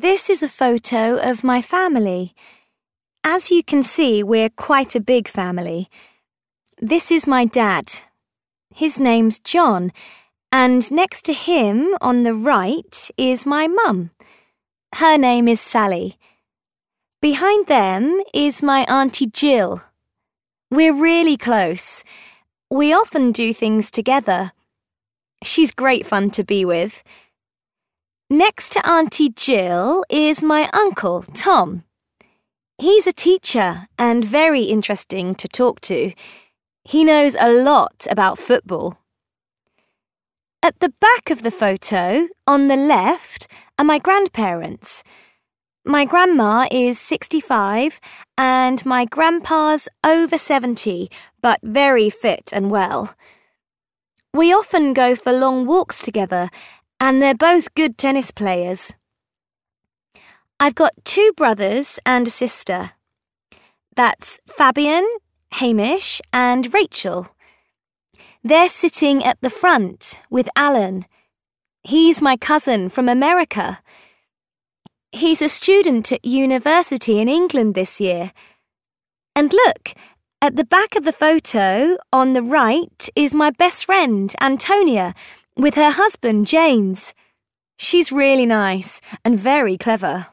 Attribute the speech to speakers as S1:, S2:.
S1: This is a photo of my family. As you can see, we're quite a big family. This is my dad. His name's John, and next to him on the right is my mum. Her name is Sally. Behind them is my Auntie Jill. We're really close. We often do things together. She's great fun to be with. Next to Auntie Jill is my uncle, Tom. He's a teacher and very interesting to talk to. He knows a lot about football. At the back of the photo, on the left, are my grandparents. My grandma is 65 and my grandpa's over 70, but very fit and well. We often go for long walks together and they're both good tennis players. I've got two brothers and a sister. That's Fabian, Hamish, and Rachel. They're sitting at the front with Alan. He's my cousin from America. He's a student at university in England this year. And look, at the back of the photo, on the right, is my best friend, Antonia, with her husband, James. She's really nice and very clever.